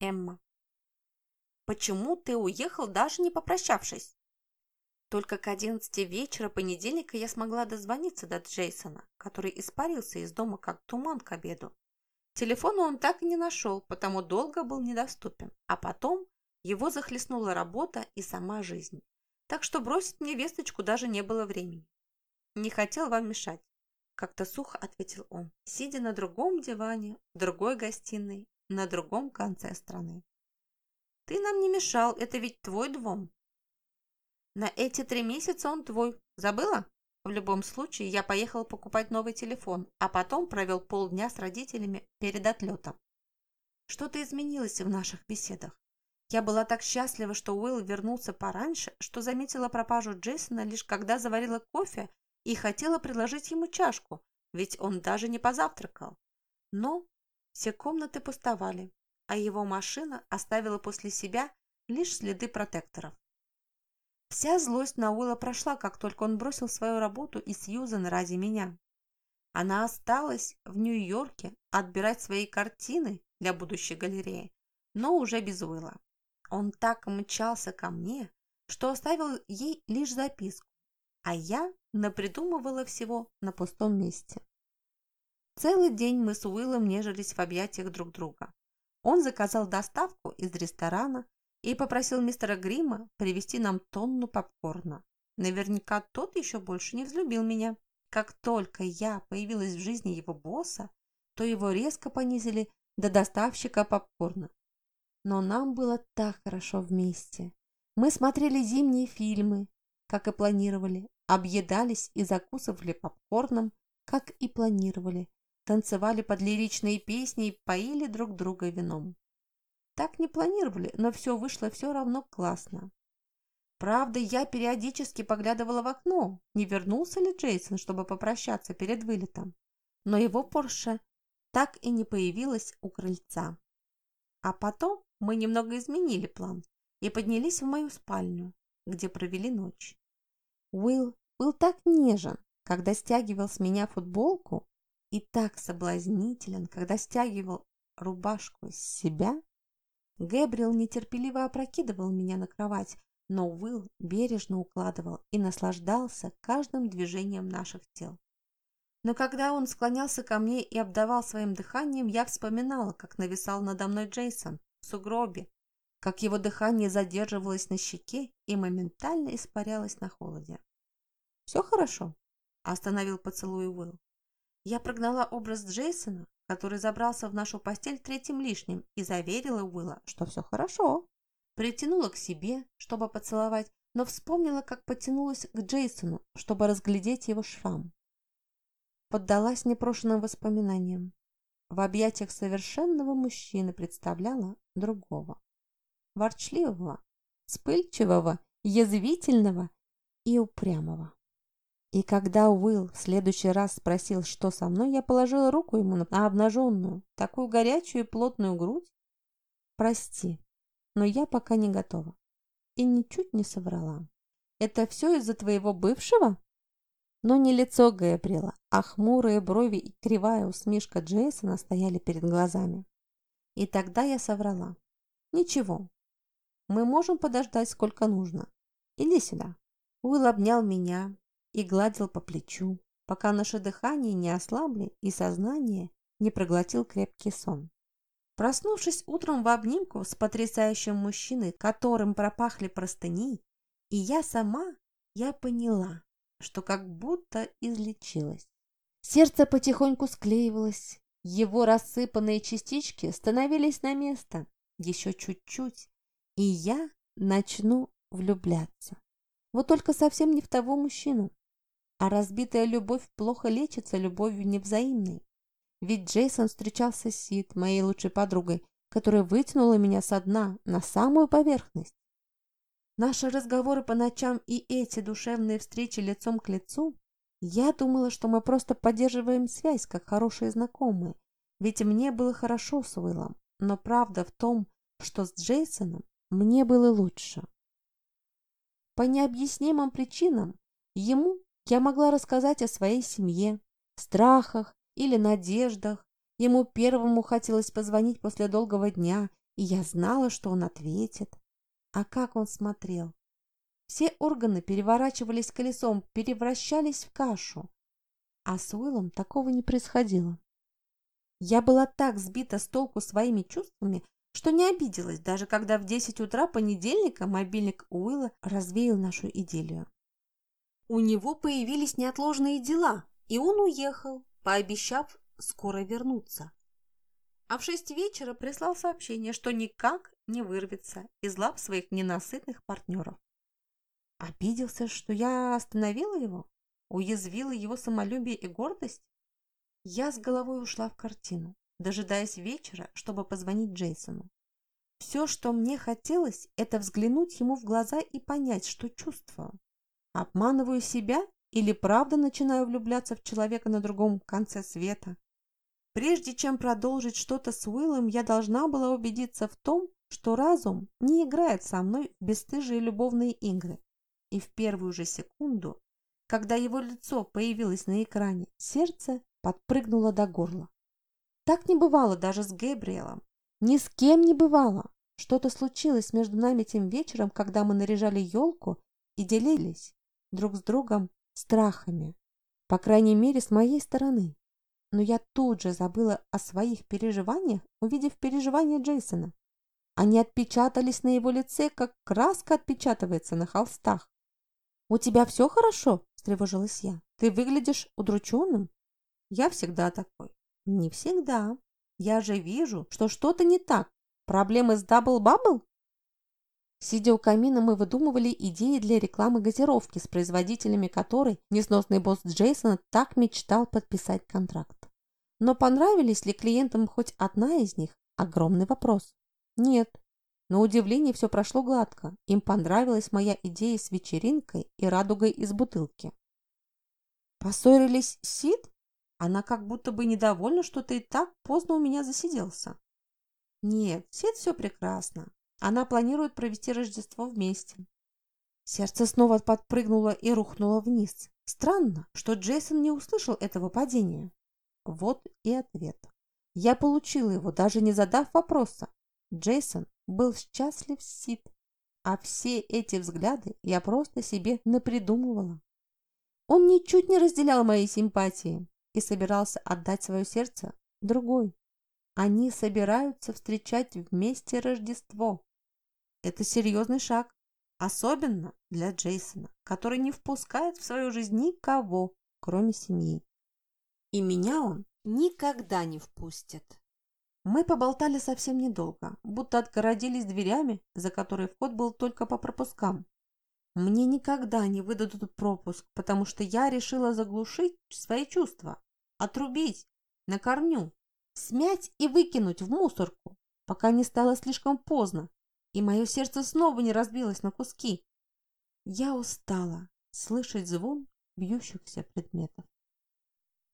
Эмма. «Почему ты уехал, даже не попрощавшись?» Только к 11 вечера понедельника я смогла дозвониться до Джейсона, который испарился из дома как туман к обеду. Телефона он так и не нашел, потому долго был недоступен, а потом его захлестнула работа и сама жизнь. Так что бросить мне весточку даже не было времени. «Не хотел вам мешать», – как-то сухо ответил он, сидя на другом диване, в другой гостиной, на другом конце страны. «Ты нам не мешал, это ведь твой дом». «На эти три месяца он твой. Забыла?» В любом случае, я поехал покупать новый телефон, а потом провел полдня с родителями перед отлетом. Что-то изменилось в наших беседах. Я была так счастлива, что Уилл вернулся пораньше, что заметила пропажу Джейсона лишь когда заварила кофе и хотела предложить ему чашку, ведь он даже не позавтракал. Но все комнаты пустовали, а его машина оставила после себя лишь следы протекторов. Вся злость на Уилла прошла, как только он бросил свою работу и Сьюзен ради меня. Она осталась в Нью-Йорке отбирать свои картины для будущей галереи, но уже без Уилла. Он так мчался ко мне, что оставил ей лишь записку, а я напридумывала всего на пустом месте. Целый день мы с Уиллом нежились в объятиях друг друга. Он заказал доставку из ресторана, и попросил мистера Грима привезти нам тонну попкорна. Наверняка тот еще больше не взлюбил меня. Как только я появилась в жизни его босса, то его резко понизили до доставщика попкорна. Но нам было так хорошо вместе. Мы смотрели зимние фильмы, как и планировали, объедались и закусывали попкорном, как и планировали, танцевали под лиричные песни и поили друг друга вином. Так не планировали, но все вышло все равно классно. Правда, я периодически поглядывала в окно, не вернулся ли Джейсон, чтобы попрощаться перед вылетом. Но его Порше так и не появилась у крыльца. А потом мы немного изменили план и поднялись в мою спальню, где провели ночь. Уилл был так нежен, когда стягивал с меня футболку, и так соблазнителен, когда стягивал рубашку с себя, Гэбриэл нетерпеливо опрокидывал меня на кровать, но Уилл бережно укладывал и наслаждался каждым движением наших тел. Но когда он склонялся ко мне и обдавал своим дыханием, я вспоминала, как нависал надо мной Джейсон в сугробе, как его дыхание задерживалось на щеке и моментально испарялось на холоде. «Все хорошо?» – остановил поцелуй Уилл. Я прогнала образ Джейсона, который забрался в нашу постель третьим лишним и заверила Уилла, что все хорошо. Притянула к себе, чтобы поцеловать, но вспомнила, как потянулась к Джейсону, чтобы разглядеть его шрам. Поддалась непрошенным воспоминаниям. В объятиях совершенного мужчины представляла другого. Ворчливого, вспыльчивого, язвительного и упрямого. И когда Уилл в следующий раз спросил, что со мной, я положила руку ему на обнаженную, такую горячую и плотную грудь. Прости, но я пока не готова. И ничуть не соврала. Это все из-за твоего бывшего? Но не лицо Гэбриэла, а хмурые брови и кривая усмешка Джейсона стояли перед глазами. И тогда я соврала. Ничего, мы можем подождать сколько нужно. Иди сюда. Уилл обнял меня, и гладил по плечу, пока наше дыхание не ослабли и сознание не проглотил крепкий сон. Проснувшись утром в обнимку с потрясающим мужчиной, которым пропахли простыни, и я сама, я поняла, что как будто излечилась. Сердце потихоньку склеивалось, его рассыпанные частички становились на место. Еще чуть-чуть, и я начну влюбляться. Вот только совсем не в того мужчину, а разбитая любовь плохо лечится любовью невзаимной. Ведь Джейсон встречался с Сид, моей лучшей подругой, которая вытянула меня со дна на самую поверхность. Наши разговоры по ночам и эти душевные встречи лицом к лицу, я думала, что мы просто поддерживаем связь, как хорошие знакомые, ведь мне было хорошо с Уиллом, но правда в том, что с Джейсоном мне было лучше. По необъяснимым причинам ему я могла рассказать о своей семье, страхах или надеждах. Ему первому хотелось позвонить после долгого дня И я знала, что он ответит. А как он смотрел? Все органы переворачивались колесом, превращались в кашу. А с Уиллом такого не происходило. Я была так сбита с толку своими чувствами, что не обиделась, даже когда в 10 утра понедельника мобильник Уилла развеял нашу идиллию. У него появились неотложные дела, и он уехал, пообещав скоро вернуться. А в шесть вечера прислал сообщение, что никак не вырвется из лап своих ненасытных партнеров. Обиделся, что я остановила его? Уязвила его самолюбие и гордость? Я с головой ушла в картину, дожидаясь вечера, чтобы позвонить Джейсону. Все, что мне хотелось, это взглянуть ему в глаза и понять, что чувствую. Обманываю себя или правда начинаю влюбляться в человека на другом конце света? Прежде чем продолжить что-то с Уиллом, я должна была убедиться в том, что разум не играет со мной в бесстыжие любовные игры. И в первую же секунду, когда его лицо появилось на экране, сердце подпрыгнула до горла. Так не бывало даже с Гэбриэлом. Ни с кем не бывало. Что-то случилось между нами тем вечером, когда мы наряжали елку и делились друг с другом страхами. По крайней мере, с моей стороны. Но я тут же забыла о своих переживаниях, увидев переживания Джейсона. Они отпечатались на его лице, как краска отпечатывается на холстах. «У тебя все хорошо?» – встревожилась я. «Ты выглядишь удрученным?» Я всегда такой. Не всегда. Я же вижу, что что-то не так. Проблемы с Bubble? Сидя у камина, мы выдумывали идеи для рекламы газировки, с производителями которой несносный босс Джейсона так мечтал подписать контракт. Но понравились ли клиентам хоть одна из них? Огромный вопрос. Нет. На удивление все прошло гладко. Им понравилась моя идея с вечеринкой и радугой из бутылки. Поссорились Сид? Она как будто бы недовольна, что ты так поздно у меня засиделся. Нет, Сид все прекрасно. Она планирует провести Рождество вместе. Сердце снова подпрыгнуло и рухнуло вниз. Странно, что Джейсон не услышал этого падения. Вот и ответ. Я получила его, даже не задав вопроса. Джейсон был счастлив Сид, а все эти взгляды я просто себе напридумывала. Он ничуть не разделял мои симпатии и собирался отдать свое сердце другой. Они собираются встречать вместе Рождество. Это серьезный шаг, особенно для Джейсона, который не впускает в свою жизнь никого, кроме семьи. И меня он никогда не впустит. Мы поболтали совсем недолго, будто отгородились дверями, за которые вход был только по пропускам. Мне никогда не выдадут пропуск, потому что я решила заглушить свои чувства отрубить на корню, смять и выкинуть в мусорку, пока не стало слишком поздно, и мое сердце снова не разбилось на куски. Я устала слышать звон бьющихся предметов.